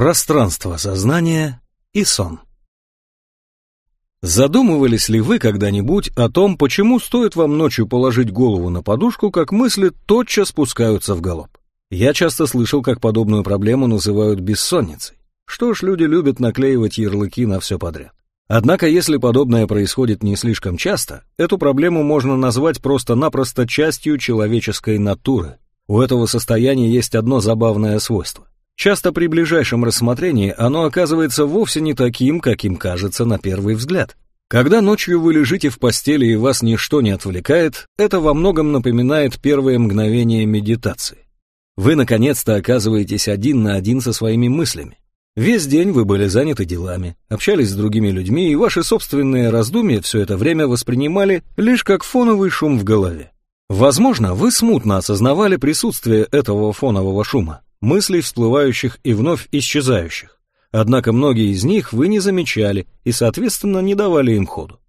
Пространство сознания и сон. Задумывались ли вы когда-нибудь о том, почему стоит вам ночью положить голову на подушку, как мысли тотчас спускаются в галоп? Я часто слышал, как подобную проблему называют бессонницей. Что ж, люди любят наклеивать ярлыки на все подряд. Однако, если подобное происходит не слишком часто, эту проблему можно назвать просто-напросто частью человеческой натуры. У этого состояния есть одно забавное свойство. Часто при ближайшем рассмотрении оно оказывается вовсе не таким, каким кажется на первый взгляд. Когда ночью вы лежите в постели и вас ничто не отвлекает, это во многом напоминает первые мгновения медитации. Вы наконец-то оказываетесь один на один со своими мыслями. Весь день вы были заняты делами, общались с другими людьми, и ваши собственные раздумья все это время воспринимали лишь как фоновый шум в голове. Возможно, вы смутно осознавали присутствие этого фонового шума, мыслей, всплывающих и вновь исчезающих. Однако многие из них вы не замечали и, соответственно, не давали им ходу.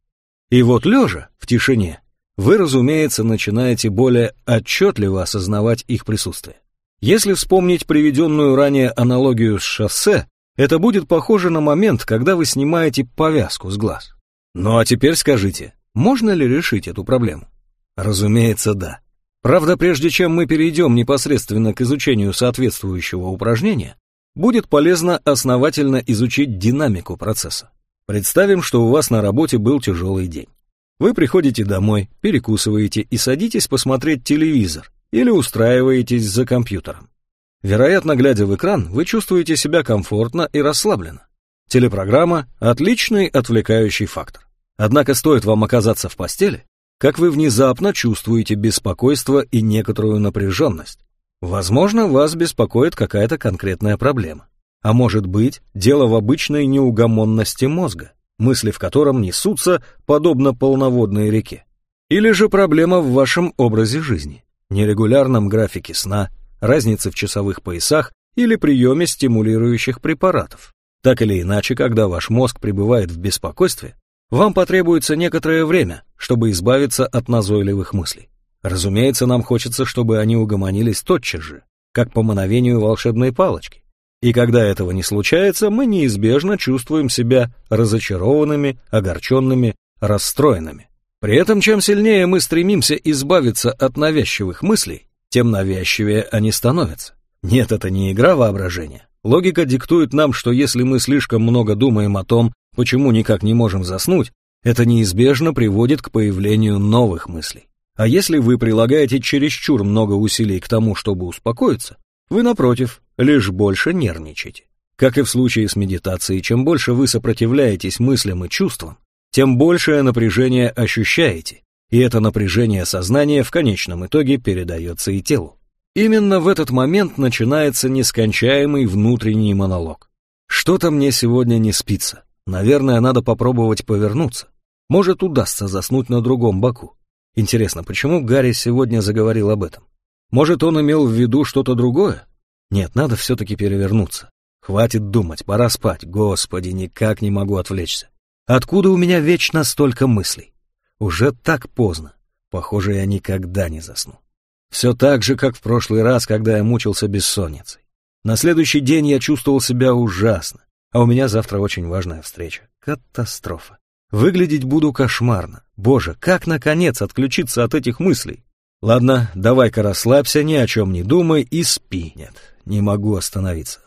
И вот лежа, в тишине, вы, разумеется, начинаете более отчетливо осознавать их присутствие. Если вспомнить приведенную ранее аналогию с шоссе, это будет похоже на момент, когда вы снимаете повязку с глаз. Ну а теперь скажите, можно ли решить эту проблему? Разумеется, да. Правда, прежде чем мы перейдем непосредственно к изучению соответствующего упражнения, будет полезно основательно изучить динамику процесса. Представим, что у вас на работе был тяжелый день. Вы приходите домой, перекусываете и садитесь посмотреть телевизор или устраиваетесь за компьютером. Вероятно, глядя в экран, вы чувствуете себя комфортно и расслабленно. Телепрограмма – отличный отвлекающий фактор. Однако стоит вам оказаться в постели, как вы внезапно чувствуете беспокойство и некоторую напряженность. Возможно, вас беспокоит какая-то конкретная проблема. А может быть, дело в обычной неугомонности мозга, мысли в котором несутся, подобно полноводной реке. Или же проблема в вашем образе жизни, нерегулярном графике сна, разнице в часовых поясах или приеме стимулирующих препаратов. Так или иначе, когда ваш мозг пребывает в беспокойстве, вам потребуется некоторое время, чтобы избавиться от назойливых мыслей. Разумеется, нам хочется, чтобы они угомонились тотчас же, как по мановению волшебной палочки. И когда этого не случается, мы неизбежно чувствуем себя разочарованными, огорченными, расстроенными. При этом, чем сильнее мы стремимся избавиться от навязчивых мыслей, тем навязчивее они становятся. Нет, это не игра воображения. Логика диктует нам, что если мы слишком много думаем о том, почему никак не можем заснуть, это неизбежно приводит к появлению новых мыслей. А если вы прилагаете чересчур много усилий к тому, чтобы успокоиться, вы, напротив, лишь больше нервничаете. Как и в случае с медитацией, чем больше вы сопротивляетесь мыслям и чувствам, тем большее напряжение ощущаете, и это напряжение сознания в конечном итоге передается и телу. Именно в этот момент начинается нескончаемый внутренний монолог. Что-то мне сегодня не спится. Наверное, надо попробовать повернуться. Может, удастся заснуть на другом боку. Интересно, почему Гарри сегодня заговорил об этом? Может, он имел в виду что-то другое? Нет, надо все-таки перевернуться. Хватит думать, пора спать. Господи, никак не могу отвлечься. Откуда у меня вечно столько мыслей? Уже так поздно. Похоже, я никогда не засну. Все так же, как в прошлый раз, когда я мучился бессонницей. На следующий день я чувствовал себя ужасно. А у меня завтра очень важная встреча. Катастрофа. Выглядеть буду кошмарно. Боже, как наконец отключиться от этих мыслей? Ладно, давай-ка расслабься, ни о чем не думай и спи. Нет, не могу остановиться.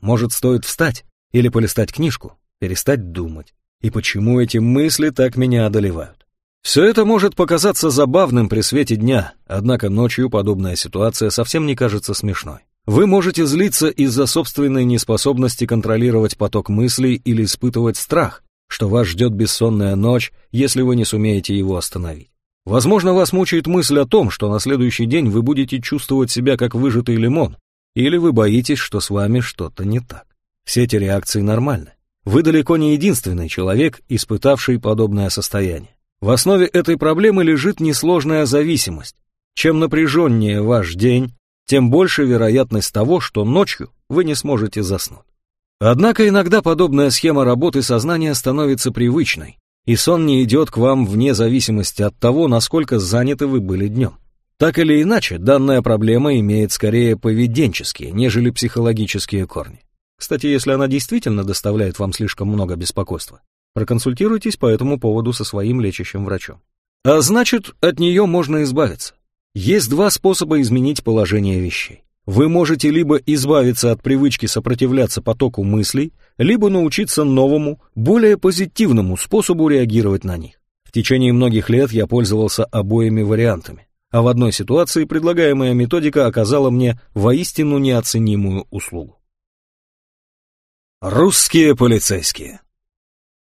Может, стоит встать или полистать книжку, перестать думать. И почему эти мысли так меня одолевают? Все это может показаться забавным при свете дня, однако ночью подобная ситуация совсем не кажется смешной. Вы можете злиться из-за собственной неспособности контролировать поток мыслей или испытывать страх, что вас ждет бессонная ночь, если вы не сумеете его остановить. Возможно, вас мучает мысль о том, что на следующий день вы будете чувствовать себя как выжатый лимон, или вы боитесь, что с вами что-то не так. Все эти реакции нормальны. Вы далеко не единственный человек, испытавший подобное состояние. В основе этой проблемы лежит несложная зависимость. Чем напряженнее ваш день, тем больше вероятность того, что ночью вы не сможете заснуть. Однако иногда подобная схема работы сознания становится привычной, и сон не идет к вам вне зависимости от того, насколько заняты вы были днем. Так или иначе, данная проблема имеет скорее поведенческие, нежели психологические корни. Кстати, если она действительно доставляет вам слишком много беспокойства, проконсультируйтесь по этому поводу со своим лечащим врачом. А значит, от нее можно избавиться. Есть два способа изменить положение вещей. Вы можете либо избавиться от привычки сопротивляться потоку мыслей, либо научиться новому, более позитивному способу реагировать на них. В течение многих лет я пользовался обоими вариантами, а в одной ситуации предлагаемая методика оказала мне воистину неоценимую услугу. Русские полицейские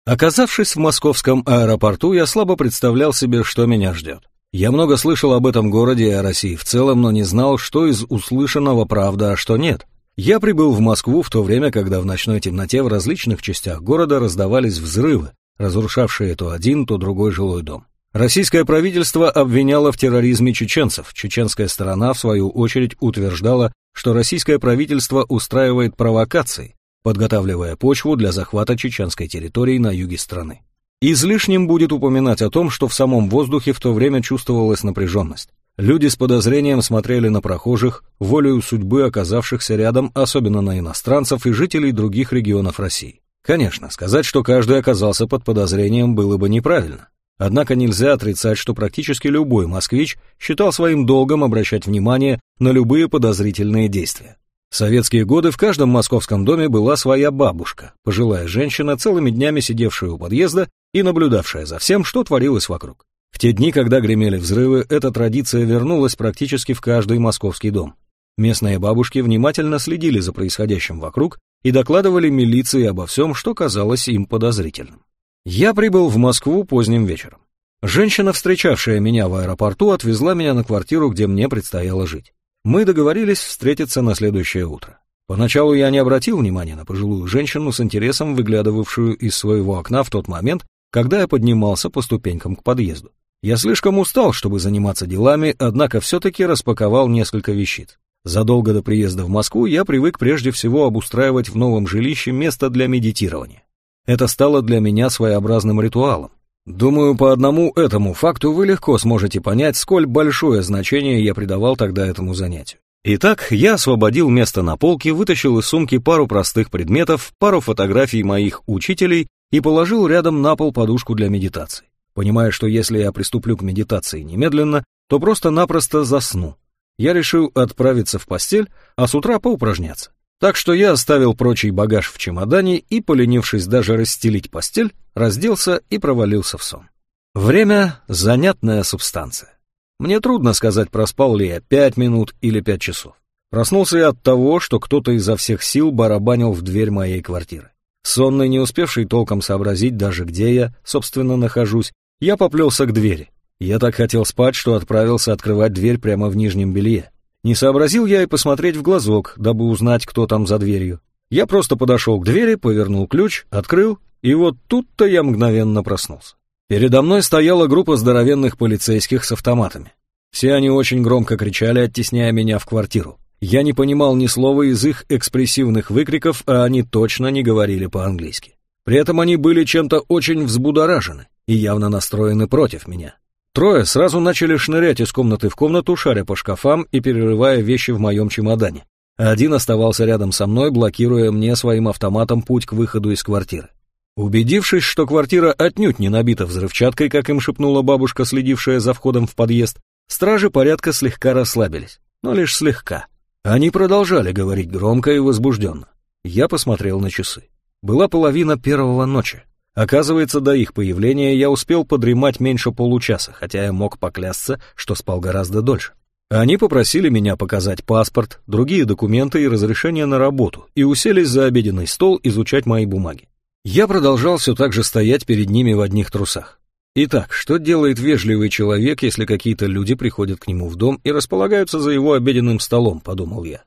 Оказавшись в московском аэропорту, я слабо представлял себе, что меня ждет. Я много слышал об этом городе и о России в целом, но не знал, что из услышанного правда, а что нет. Я прибыл в Москву в то время, когда в ночной темноте в различных частях города раздавались взрывы, разрушавшие то один, то другой жилой дом. Российское правительство обвиняло в терроризме чеченцев. Чеченская сторона, в свою очередь, утверждала, что российское правительство устраивает провокации, подготавливая почву для захвата чеченской территории на юге страны. Излишним будет упоминать о том, что в самом воздухе в то время чувствовалась напряженность. Люди с подозрением смотрели на прохожих, волею судьбы оказавшихся рядом, особенно на иностранцев и жителей других регионов России. Конечно, сказать, что каждый оказался под подозрением, было бы неправильно. Однако нельзя отрицать, что практически любой москвич считал своим долгом обращать внимание на любые подозрительные действия. В советские годы в каждом московском доме была своя бабушка, пожилая женщина, целыми днями сидевшая у подъезда и наблюдавшая за всем, что творилось вокруг. В те дни, когда гремели взрывы, эта традиция вернулась практически в каждый московский дом. Местные бабушки внимательно следили за происходящим вокруг и докладывали милиции обо всем, что казалось им подозрительным. Я прибыл в Москву поздним вечером. Женщина, встречавшая меня в аэропорту, отвезла меня на квартиру, где мне предстояло жить. Мы договорились встретиться на следующее утро. Поначалу я не обратил внимания на пожилую женщину с интересом, выглядывавшую из своего окна в тот момент, когда я поднимался по ступенькам к подъезду. Я слишком устал, чтобы заниматься делами, однако все-таки распаковал несколько вещиц. Задолго до приезда в Москву я привык прежде всего обустраивать в новом жилище место для медитирования. Это стало для меня своеобразным ритуалом. Думаю, по одному этому факту вы легко сможете понять, сколь большое значение я придавал тогда этому занятию. Итак, я освободил место на полке, вытащил из сумки пару простых предметов, пару фотографий моих учителей и положил рядом на пол подушку для медитации, понимая, что если я приступлю к медитации немедленно, то просто-напросто засну. Я решил отправиться в постель, а с утра поупражняться. Так что я оставил прочий багаж в чемодане и, поленившись даже расстелить постель, разделся и провалился в сон. Время — занятная субстанция. Мне трудно сказать, проспал ли я пять минут или пять часов. Проснулся я от того, что кто-то изо всех сил барабанил в дверь моей квартиры. Сонный, не успевший толком сообразить даже где я, собственно, нахожусь, я поплелся к двери. Я так хотел спать, что отправился открывать дверь прямо в нижнем белье. Не сообразил я и посмотреть в глазок, дабы узнать, кто там за дверью. Я просто подошел к двери, повернул ключ, открыл, и вот тут-то я мгновенно проснулся. Передо мной стояла группа здоровенных полицейских с автоматами. Все они очень громко кричали, оттесняя меня в квартиру. Я не понимал ни слова из их экспрессивных выкриков, а они точно не говорили по-английски. При этом они были чем-то очень взбудоражены и явно настроены против меня. Трое сразу начали шнырять из комнаты в комнату, шаря по шкафам и перерывая вещи в моем чемодане. Один оставался рядом со мной, блокируя мне своим автоматом путь к выходу из квартиры. Убедившись, что квартира отнюдь не набита взрывчаткой, как им шепнула бабушка, следившая за входом в подъезд, стражи порядка слегка расслабились, но лишь слегка. Они продолжали говорить громко и возбужденно. Я посмотрел на часы. Была половина первого ночи. Оказывается, до их появления я успел подремать меньше получаса, хотя я мог поклясться, что спал гораздо дольше. Они попросили меня показать паспорт, другие документы и разрешение на работу, и уселись за обеденный стол изучать мои бумаги. Я продолжал все так же стоять перед ними в одних трусах. Итак, что делает вежливый человек, если какие-то люди приходят к нему в дом и располагаются за его обеденным столом, подумал я.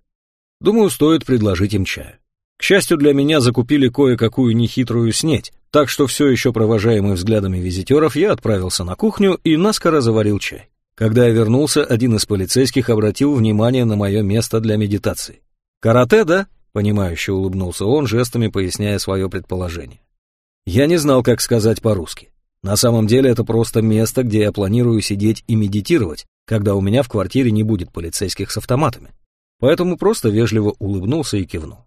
Думаю, стоит предложить им чаю. К счастью для меня, закупили кое-какую нехитрую снеть, так что все еще провожаемый взглядами визитеров, я отправился на кухню и наскоро заварил чай. Когда я вернулся, один из полицейских обратил внимание на мое место для медитации. «Карате, да?» — понимающе улыбнулся он, жестами поясняя свое предположение. Я не знал, как сказать по-русски. На самом деле это просто место, где я планирую сидеть и медитировать, когда у меня в квартире не будет полицейских с автоматами. Поэтому просто вежливо улыбнулся и кивнул.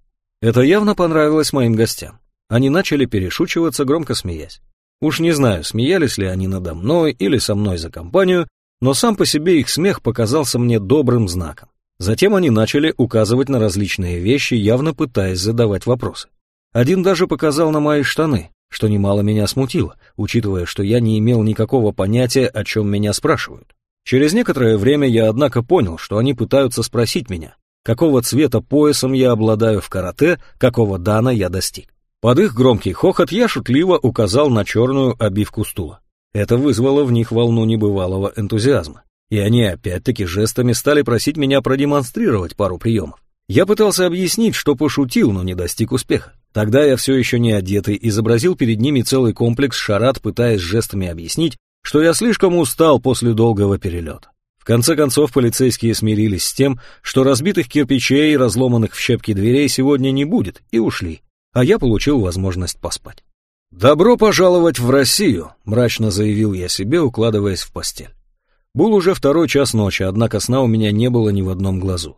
Это явно понравилось моим гостям. Они начали перешучиваться, громко смеясь. Уж не знаю, смеялись ли они надо мной или со мной за компанию, но сам по себе их смех показался мне добрым знаком. Затем они начали указывать на различные вещи, явно пытаясь задавать вопросы. Один даже показал на мои штаны, что немало меня смутило, учитывая, что я не имел никакого понятия, о чем меня спрашивают. Через некоторое время я, однако, понял, что они пытаются спросить меня, какого цвета поясом я обладаю в карате, какого дана я достиг. Под их громкий хохот я шутливо указал на черную обивку стула. Это вызвало в них волну небывалого энтузиазма. И они опять-таки жестами стали просить меня продемонстрировать пару приемов. Я пытался объяснить, что пошутил, но не достиг успеха. Тогда я все еще не одетый изобразил перед ними целый комплекс шарат, пытаясь жестами объяснить, что я слишком устал после долгого перелета. В конце концов, полицейские смирились с тем, что разбитых кирпичей и разломанных в щепки дверей сегодня не будет, и ушли, а я получил возможность поспать. «Добро пожаловать в Россию», — мрачно заявил я себе, укладываясь в постель. Был уже второй час ночи, однако сна у меня не было ни в одном глазу.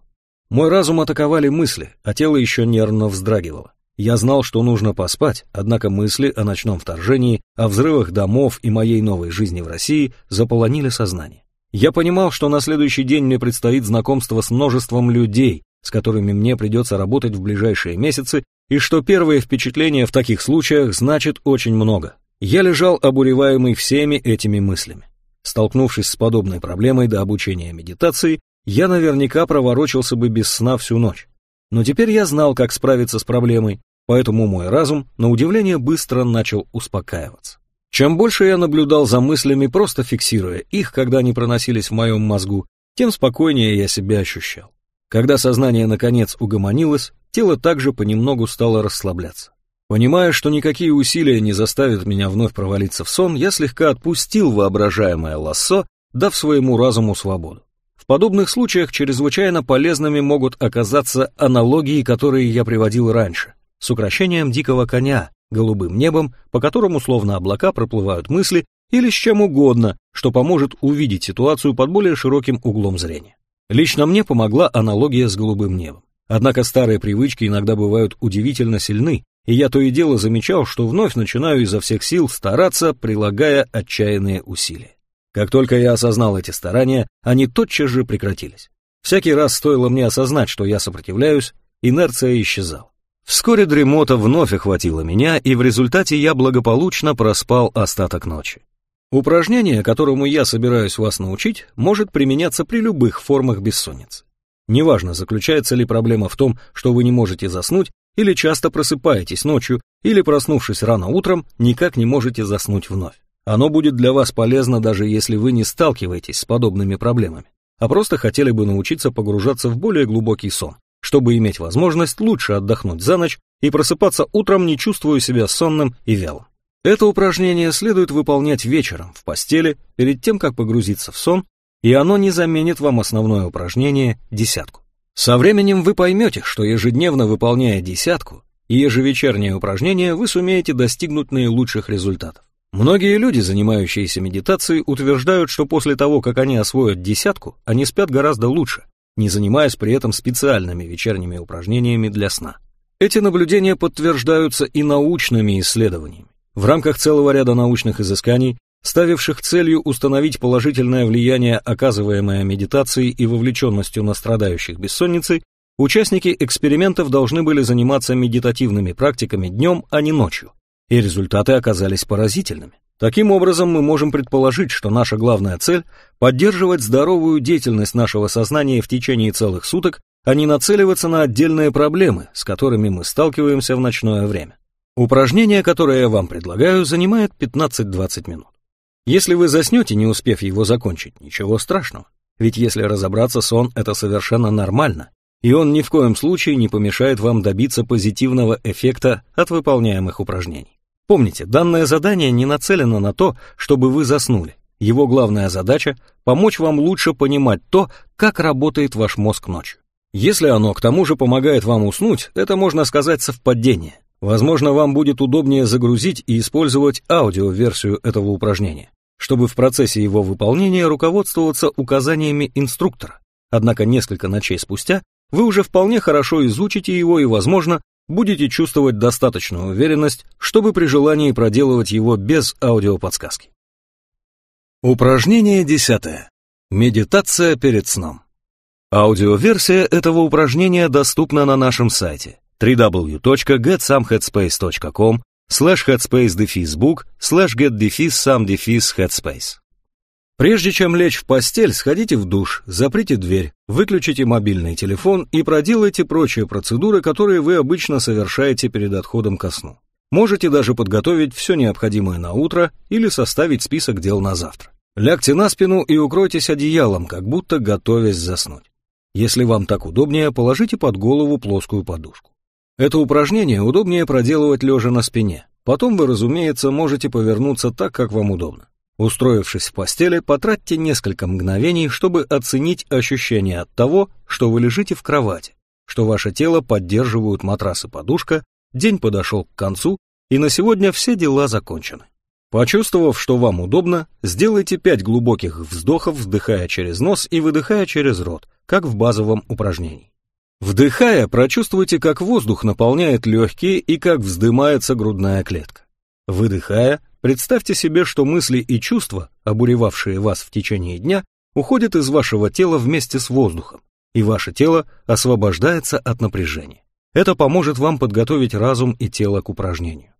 Мой разум атаковали мысли, а тело еще нервно вздрагивало. Я знал, что нужно поспать, однако мысли о ночном вторжении, о взрывах домов и моей новой жизни в России заполонили сознание. Я понимал, что на следующий день мне предстоит знакомство с множеством людей, с которыми мне придется работать в ближайшие месяцы, и что первое впечатление в таких случаях значит очень много. Я лежал обуреваемый всеми этими мыслями. Столкнувшись с подобной проблемой до обучения медитации, я наверняка проворочился бы без сна всю ночь. Но теперь я знал, как справиться с проблемой, поэтому мой разум, на удивление, быстро начал успокаиваться. Чем больше я наблюдал за мыслями, просто фиксируя их, когда они проносились в моем мозгу, тем спокойнее я себя ощущал. Когда сознание наконец угомонилось, тело также понемногу стало расслабляться. Понимая, что никакие усилия не заставят меня вновь провалиться в сон, я слегка отпустил воображаемое лассо, дав своему разуму свободу. Подобных случаях чрезвычайно полезными могут оказаться аналогии, которые я приводил раньше с украшением дикого коня, голубым небом, по которому словно облака проплывают мысли, или с чем угодно, что поможет увидеть ситуацию под более широким углом зрения. Лично мне помогла аналогия с голубым небом. Однако старые привычки иногда бывают удивительно сильны, и я то и дело замечал, что вновь начинаю изо всех сил стараться, прилагая отчаянные усилия. Как только я осознал эти старания, они тотчас же прекратились. Всякий раз стоило мне осознать, что я сопротивляюсь, инерция исчезала. Вскоре дремота вновь охватила меня, и в результате я благополучно проспал остаток ночи. Упражнение, которому я собираюсь вас научить, может применяться при любых формах бессонницы. Неважно, заключается ли проблема в том, что вы не можете заснуть, или часто просыпаетесь ночью, или проснувшись рано утром, никак не можете заснуть вновь. Оно будет для вас полезно, даже если вы не сталкиваетесь с подобными проблемами, а просто хотели бы научиться погружаться в более глубокий сон чтобы иметь возможность лучше отдохнуть за ночь и просыпаться утром, не чувствуя себя сонным и вялым. Это упражнение следует выполнять вечером в постели перед тем, как погрузиться в сон, и оно не заменит вам основное упражнение десятку. Со временем вы поймете, что ежедневно выполняя десятку и ежевечернее упражнение, вы сумеете достигнуть наилучших результатов. Многие люди, занимающиеся медитацией, утверждают, что после того, как они освоят десятку, они спят гораздо лучше, не занимаясь при этом специальными вечерними упражнениями для сна. Эти наблюдения подтверждаются и научными исследованиями. В рамках целого ряда научных изысканий, ставивших целью установить положительное влияние, оказываемое медитацией и вовлеченностью на страдающих бессонницей, участники экспериментов должны были заниматься медитативными практиками днем, а не ночью, и результаты оказались поразительными. Таким образом, мы можем предположить, что наша главная цель – поддерживать здоровую деятельность нашего сознания в течение целых суток, а не нацеливаться на отдельные проблемы, с которыми мы сталкиваемся в ночное время. Упражнение, которое я вам предлагаю, занимает 15-20 минут. Если вы заснете, не успев его закончить, ничего страшного. Ведь если разобраться, сон – это совершенно нормально, и он ни в коем случае не помешает вам добиться позитивного эффекта от выполняемых упражнений. Помните, данное задание не нацелено на то, чтобы вы заснули. Его главная задача – помочь вам лучше понимать то, как работает ваш мозг ночью. Если оно к тому же помогает вам уснуть, это можно сказать совпадение. Возможно, вам будет удобнее загрузить и использовать аудиоверсию этого упражнения, чтобы в процессе его выполнения руководствоваться указаниями инструктора. Однако несколько ночей спустя вы уже вполне хорошо изучите его и, возможно, будете чувствовать достаточную уверенность, чтобы при желании проделывать его без аудиоподсказки. Упражнение десятое. Медитация перед сном. Аудиоверсия этого упражнения доступна на нашем сайте www.getsomeheadspace.com slash headspace-book slash get-some-headspace. Прежде чем лечь в постель, сходите в душ, заприте дверь, выключите мобильный телефон и проделайте прочие процедуры, которые вы обычно совершаете перед отходом ко сну. Можете даже подготовить все необходимое на утро или составить список дел на завтра. Лягте на спину и укройтесь одеялом, как будто готовясь заснуть. Если вам так удобнее, положите под голову плоскую подушку. Это упражнение удобнее проделывать лежа на спине. Потом вы, разумеется, можете повернуться так, как вам удобно. Устроившись в постели, потратьте несколько мгновений, чтобы оценить ощущение от того, что вы лежите в кровати, что ваше тело поддерживают матрас и подушка, день подошел к концу, и на сегодня все дела закончены. Почувствовав, что вам удобно, сделайте 5 глубоких вздохов, вдыхая через нос и выдыхая через рот, как в базовом упражнении. Вдыхая, прочувствуйте, как воздух наполняет легкие и как вздымается грудная клетка. Выдыхая, представьте себе, что мысли и чувства, обуревавшие вас в течение дня, уходят из вашего тела вместе с воздухом, и ваше тело освобождается от напряжения. Это поможет вам подготовить разум и тело к упражнению.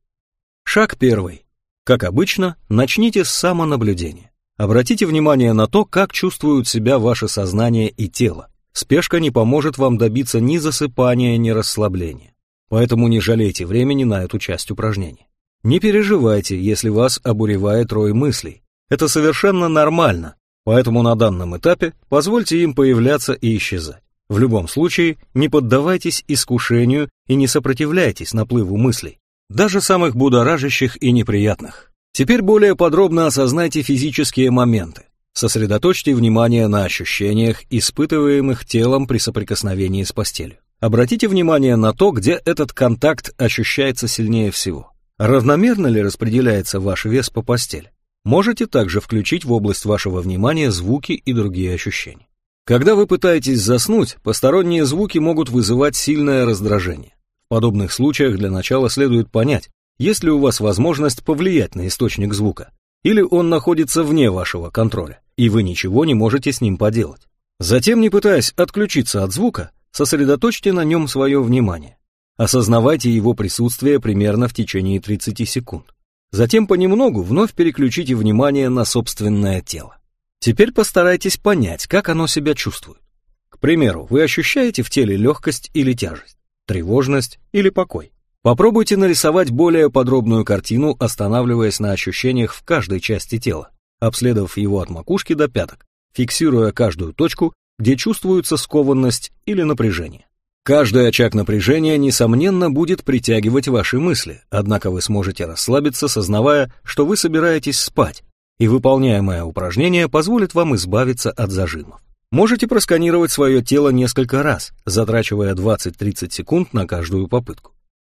Шаг первый. Как обычно, начните с самонаблюдения. Обратите внимание на то, как чувствуют себя ваше сознание и тело. Спешка не поможет вам добиться ни засыпания, ни расслабления. Поэтому не жалейте времени на эту часть упражнения. Не переживайте, если вас обуревает рой мыслей. Это совершенно нормально, поэтому на данном этапе позвольте им появляться и исчезать. В любом случае, не поддавайтесь искушению и не сопротивляйтесь наплыву мыслей, даже самых будоражащих и неприятных. Теперь более подробно осознайте физические моменты. Сосредоточьте внимание на ощущениях, испытываемых телом при соприкосновении с постелью. Обратите внимание на то, где этот контакт ощущается сильнее всего. Равномерно ли распределяется ваш вес по постели? Можете также включить в область вашего внимания звуки и другие ощущения. Когда вы пытаетесь заснуть, посторонние звуки могут вызывать сильное раздражение. В подобных случаях для начала следует понять, есть ли у вас возможность повлиять на источник звука, или он находится вне вашего контроля, и вы ничего не можете с ним поделать. Затем, не пытаясь отключиться от звука, сосредоточьте на нем свое внимание. Осознавайте его присутствие примерно в течение 30 секунд. Затем понемногу вновь переключите внимание на собственное тело. Теперь постарайтесь понять, как оно себя чувствует. К примеру, вы ощущаете в теле легкость или тяжесть, тревожность или покой. Попробуйте нарисовать более подробную картину, останавливаясь на ощущениях в каждой части тела, обследовав его от макушки до пяток, фиксируя каждую точку, где чувствуется скованность или напряжение. Каждый очаг напряжения, несомненно, будет притягивать ваши мысли, однако вы сможете расслабиться, сознавая, что вы собираетесь спать, и выполняемое упражнение позволит вам избавиться от зажимов. Можете просканировать свое тело несколько раз, затрачивая 20-30 секунд на каждую попытку.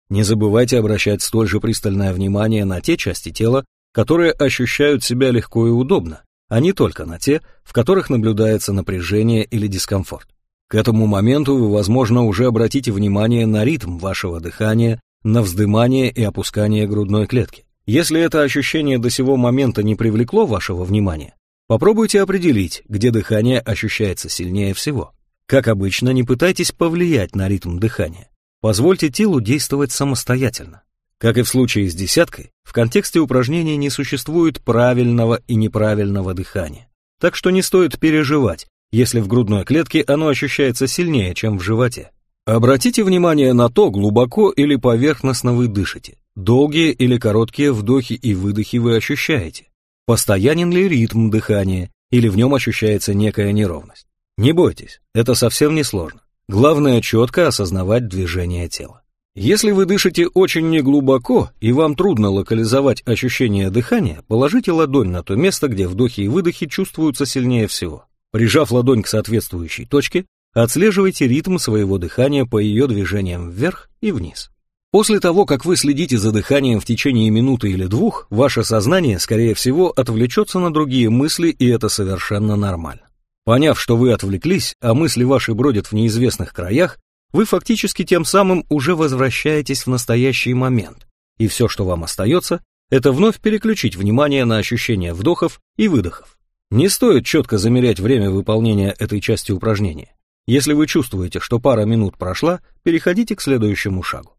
Не забывайте обращать столь же пристальное внимание на те части тела, которые ощущают себя легко и удобно, а не только на те, в которых наблюдается напряжение или дискомфорт. К этому моменту вы, возможно, уже обратите внимание на ритм вашего дыхания, на вздымание и опускание грудной клетки. Если это ощущение до сего момента не привлекло вашего внимания, попробуйте определить, где дыхание ощущается сильнее всего. Как обычно, не пытайтесь повлиять на ритм дыхания. Позвольте телу действовать самостоятельно. Как и в случае с десяткой, в контексте упражнения не существует правильного и неправильного дыхания. Так что не стоит переживать, если в грудной клетке оно ощущается сильнее, чем в животе. Обратите внимание на то, глубоко или поверхностно вы дышите, долгие или короткие вдохи и выдохи вы ощущаете, постоянен ли ритм дыхания или в нем ощущается некая неровность. Не бойтесь, это совсем не сложно. Главное четко осознавать движение тела. Если вы дышите очень неглубоко и вам трудно локализовать ощущение дыхания, положите ладонь на то место, где вдохи и выдохи чувствуются сильнее всего. Прижав ладонь к соответствующей точке, отслеживайте ритм своего дыхания по ее движениям вверх и вниз. После того, как вы следите за дыханием в течение минуты или двух, ваше сознание, скорее всего, отвлечется на другие мысли, и это совершенно нормально. Поняв, что вы отвлеклись, а мысли ваши бродят в неизвестных краях, вы фактически тем самым уже возвращаетесь в настоящий момент, и все, что вам остается, это вновь переключить внимание на ощущения вдохов и выдохов. Не стоит четко замерять время выполнения этой части упражнения. Если вы чувствуете, что пара минут прошла, переходите к следующему шагу.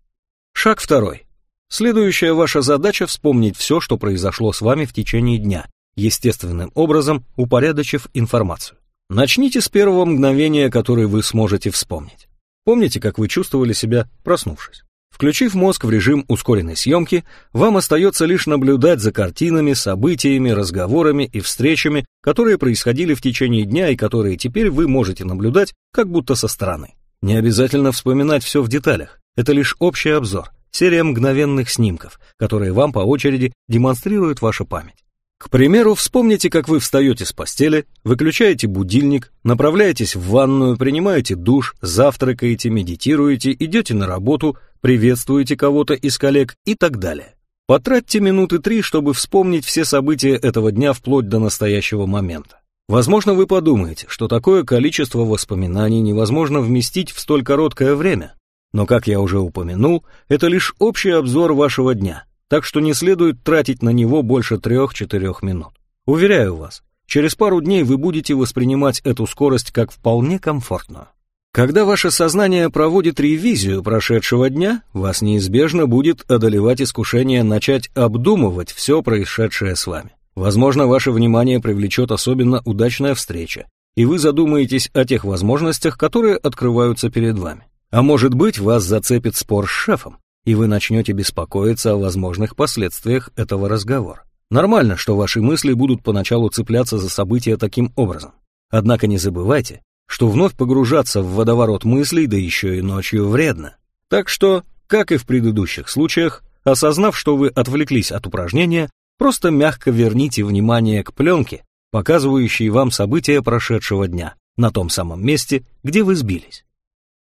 Шаг второй. Следующая ваша задача вспомнить все, что произошло с вами в течение дня, естественным образом упорядочив информацию. Начните с первого мгновения, которое вы сможете вспомнить. Помните, как вы чувствовали себя, проснувшись? Включив мозг в режим ускоренной съемки, вам остается лишь наблюдать за картинами, событиями, разговорами и встречами, которые происходили в течение дня и которые теперь вы можете наблюдать как будто со стороны. Не обязательно вспоминать все в деталях, это лишь общий обзор, серия мгновенных снимков, которые вам по очереди демонстрирует ваша память. К примеру, вспомните, как вы встаете с постели, выключаете будильник, направляетесь в ванную, принимаете душ, завтракаете, медитируете, идете на работу, приветствуете кого-то из коллег и так далее. Потратьте минуты три, чтобы вспомнить все события этого дня вплоть до настоящего момента. Возможно, вы подумаете, что такое количество воспоминаний невозможно вместить в столь короткое время, но, как я уже упомянул, это лишь общий обзор вашего дня – так что не следует тратить на него больше трех-четырех минут. Уверяю вас, через пару дней вы будете воспринимать эту скорость как вполне комфортную. Когда ваше сознание проводит ревизию прошедшего дня, вас неизбежно будет одолевать искушение начать обдумывать все происшедшее с вами. Возможно, ваше внимание привлечет особенно удачная встреча, и вы задумаетесь о тех возможностях, которые открываются перед вами. А может быть, вас зацепит спор с шефом, и вы начнете беспокоиться о возможных последствиях этого разговора. Нормально, что ваши мысли будут поначалу цепляться за события таким образом. Однако не забывайте, что вновь погружаться в водоворот мыслей, да еще и ночью, вредно. Так что, как и в предыдущих случаях, осознав, что вы отвлеклись от упражнения, просто мягко верните внимание к пленке, показывающей вам события прошедшего дня, на том самом месте, где вы сбились.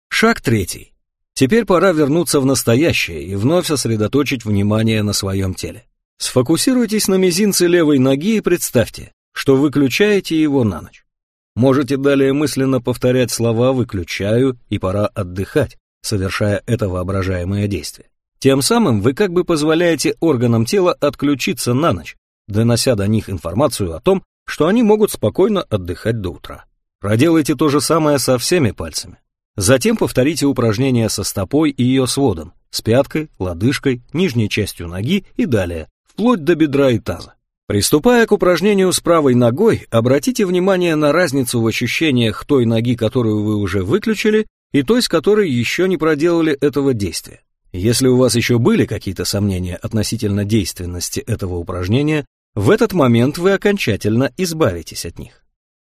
Шаг третий. Теперь пора вернуться в настоящее и вновь сосредоточить внимание на своем теле. Сфокусируйтесь на мизинце левой ноги и представьте, что выключаете его на ночь. Можете далее мысленно повторять слова «выключаю» и «пора отдыхать», совершая это воображаемое действие. Тем самым вы как бы позволяете органам тела отключиться на ночь, донося до них информацию о том, что они могут спокойно отдыхать до утра. Проделайте то же самое со всеми пальцами. Затем повторите упражнение со стопой и ее сводом, с пяткой, лодыжкой, нижней частью ноги и далее, вплоть до бедра и таза. Приступая к упражнению с правой ногой, обратите внимание на разницу в ощущениях той ноги, которую вы уже выключили, и той, с которой еще не проделали этого действия. Если у вас еще были какие-то сомнения относительно действенности этого упражнения, в этот момент вы окончательно избавитесь от них.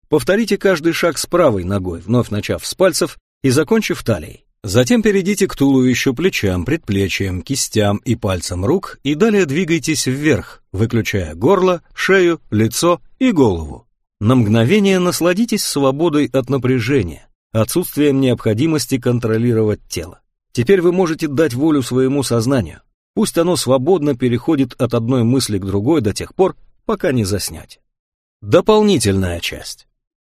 Повторите каждый шаг с правой ногой, вновь начав с пальцев и закончив талией. Затем перейдите к туловищу, плечам, предплечьям, кистям и пальцам рук и далее двигайтесь вверх, выключая горло, шею, лицо и голову. На мгновение насладитесь свободой от напряжения, отсутствием необходимости контролировать тело. Теперь вы можете дать волю своему сознанию. Пусть оно свободно переходит от одной мысли к другой до тех пор, пока не заснете. Дополнительная часть.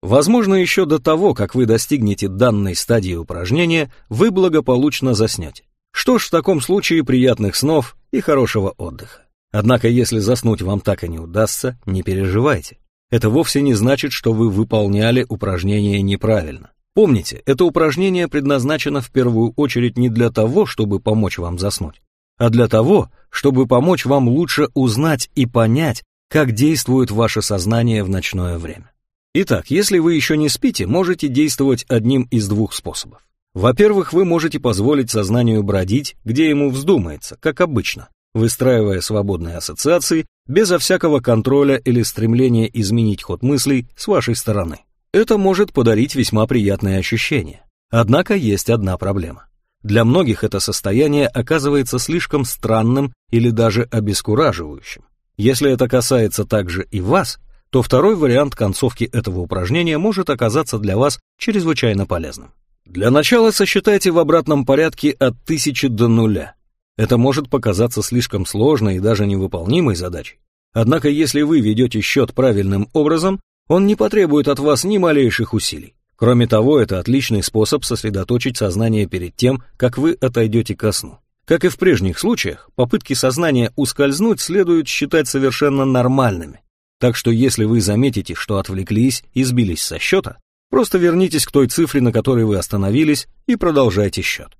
Возможно, еще до того, как вы достигнете данной стадии упражнения, вы благополучно заснете. Что ж, в таком случае приятных снов и хорошего отдыха. Однако, если заснуть вам так и не удастся, не переживайте. Это вовсе не значит, что вы выполняли упражнение неправильно. Помните, это упражнение предназначено в первую очередь не для того, чтобы помочь вам заснуть, а для того, чтобы помочь вам лучше узнать и понять, как действует ваше сознание в ночное время. Итак, если вы еще не спите, можете действовать одним из двух способов. Во-первых, вы можете позволить сознанию бродить, где ему вздумается, как обычно, выстраивая свободные ассоциации, безо всякого контроля или стремления изменить ход мыслей с вашей стороны. Это может подарить весьма приятные ощущения. Однако есть одна проблема. Для многих это состояние оказывается слишком странным или даже обескураживающим. Если это касается также и вас, то второй вариант концовки этого упражнения может оказаться для вас чрезвычайно полезным. Для начала сосчитайте в обратном порядке от 1000 до нуля. Это может показаться слишком сложной и даже невыполнимой задачей. Однако если вы ведете счет правильным образом, он не потребует от вас ни малейших усилий. Кроме того, это отличный способ сосредоточить сознание перед тем, как вы отойдете ко сну. Как и в прежних случаях, попытки сознания ускользнуть следует считать совершенно нормальными. Так что если вы заметите, что отвлеклись и сбились со счета, просто вернитесь к той цифре, на которой вы остановились, и продолжайте счет.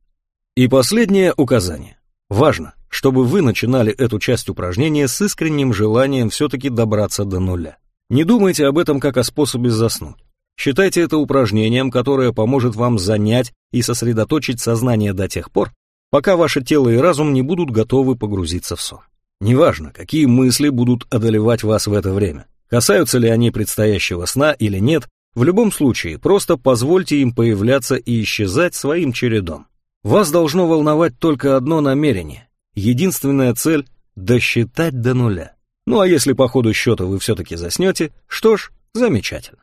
И последнее указание. Важно, чтобы вы начинали эту часть упражнения с искренним желанием все-таки добраться до нуля. Не думайте об этом как о способе заснуть. Считайте это упражнением, которое поможет вам занять и сосредоточить сознание до тех пор, пока ваше тело и разум не будут готовы погрузиться в сон. Неважно, какие мысли будут одолевать вас в это время, касаются ли они предстоящего сна или нет, в любом случае просто позвольте им появляться и исчезать своим чередом. Вас должно волновать только одно намерение. Единственная цель – досчитать до нуля. Ну а если по ходу счета вы все-таки заснете, что ж, замечательно.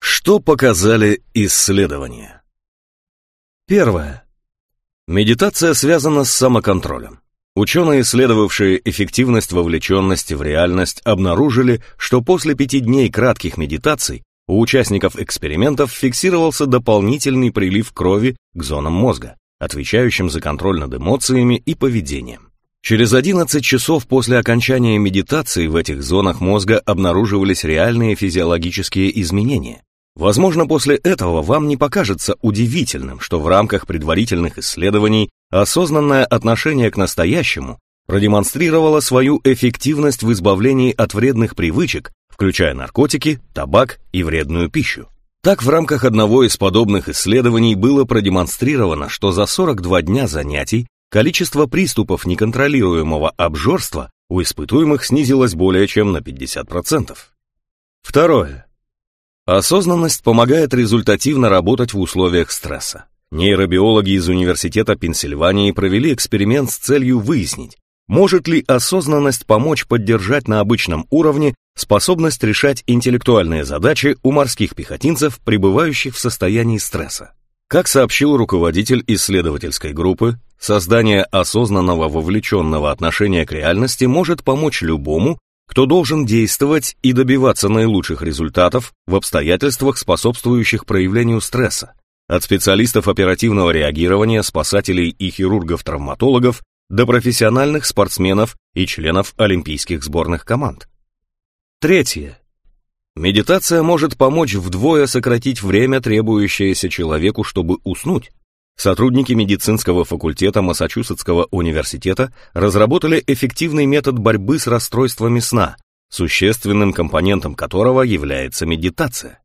Что показали исследования? Первое. Медитация связана с самоконтролем. Ученые, исследовавшие эффективность вовлеченности в реальность, обнаружили, что после пяти дней кратких медитаций у участников экспериментов фиксировался дополнительный прилив крови к зонам мозга, отвечающим за контроль над эмоциями и поведением. Через 11 часов после окончания медитации в этих зонах мозга обнаруживались реальные физиологические изменения, Возможно, после этого вам не покажется удивительным, что в рамках предварительных исследований осознанное отношение к настоящему продемонстрировало свою эффективность в избавлении от вредных привычек, включая наркотики, табак и вредную пищу. Так, в рамках одного из подобных исследований было продемонстрировано, что за 42 дня занятий количество приступов неконтролируемого обжорства у испытуемых снизилось более чем на 50%. Второе. Осознанность помогает результативно работать в условиях стресса. Нейробиологи из Университета Пенсильвании провели эксперимент с целью выяснить, может ли осознанность помочь поддержать на обычном уровне способность решать интеллектуальные задачи у морских пехотинцев, пребывающих в состоянии стресса. Как сообщил руководитель исследовательской группы, создание осознанного вовлеченного отношения к реальности может помочь любому, кто должен действовать и добиваться наилучших результатов в обстоятельствах, способствующих проявлению стресса, от специалистов оперативного реагирования, спасателей и хирургов-травматологов до профессиональных спортсменов и членов олимпийских сборных команд. Третье. Медитация может помочь вдвое сократить время, требующееся человеку, чтобы уснуть. Сотрудники медицинского факультета Массачусетского университета разработали эффективный метод борьбы с расстройствами сна, существенным компонентом которого является медитация.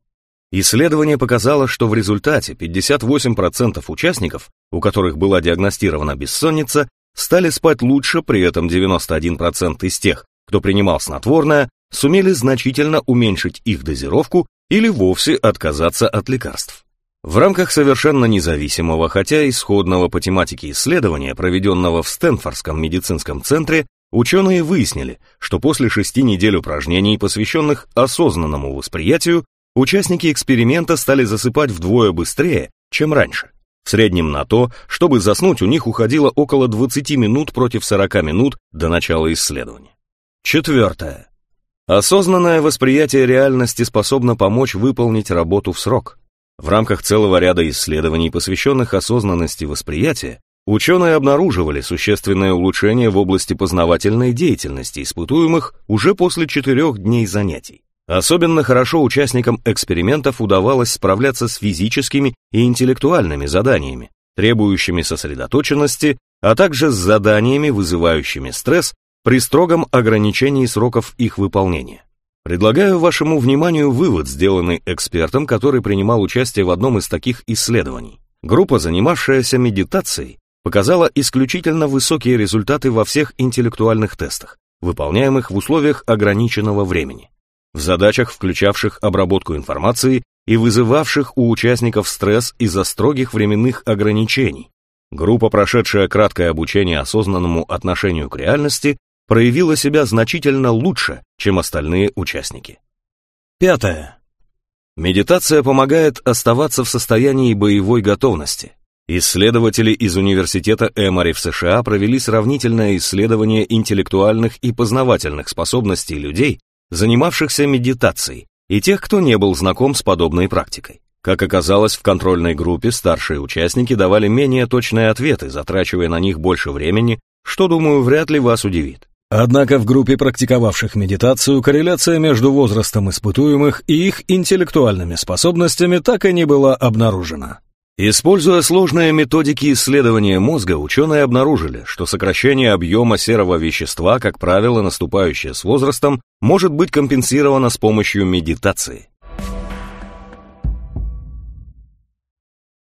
Исследование показало, что в результате 58% участников, у которых была диагностирована бессонница, стали спать лучше, при этом 91% из тех, кто принимал снотворное, сумели значительно уменьшить их дозировку или вовсе отказаться от лекарств. В рамках совершенно независимого, хотя исходного по тематике исследования, проведенного в Стэнфордском медицинском центре, ученые выяснили, что после шести недель упражнений, посвященных осознанному восприятию, участники эксперимента стали засыпать вдвое быстрее, чем раньше. В среднем на то, чтобы заснуть, у них уходило около 20 минут против 40 минут до начала исследования. Четвертое. Осознанное восприятие реальности способно помочь выполнить работу в срок. В рамках целого ряда исследований, посвященных осознанности восприятия, ученые обнаруживали существенное улучшение в области познавательной деятельности испытуемых уже после четырех дней занятий. Особенно хорошо участникам экспериментов удавалось справляться с физическими и интеллектуальными заданиями, требующими сосредоточенности, а также с заданиями, вызывающими стресс при строгом ограничении сроков их выполнения. Предлагаю вашему вниманию вывод, сделанный экспертом, который принимал участие в одном из таких исследований. Группа, занимавшаяся медитацией, показала исключительно высокие результаты во всех интеллектуальных тестах, выполняемых в условиях ограниченного времени. В задачах, включавших обработку информации и вызывавших у участников стресс из-за строгих временных ограничений, группа, прошедшая краткое обучение осознанному отношению к реальности, проявила себя значительно лучше, чем остальные участники. Пятое. Медитация помогает оставаться в состоянии боевой готовности. Исследователи из Университета Эмори в США провели сравнительное исследование интеллектуальных и познавательных способностей людей, занимавшихся медитацией, и тех, кто не был знаком с подобной практикой. Как оказалось, в контрольной группе старшие участники давали менее точные ответы, затрачивая на них больше времени, что, думаю, вряд ли вас удивит. Однако в группе практиковавших медитацию корреляция между возрастом испытуемых и их интеллектуальными способностями так и не была обнаружена. Используя сложные методики исследования мозга, ученые обнаружили, что сокращение объема серого вещества, как правило, наступающее с возрастом, может быть компенсировано с помощью медитации.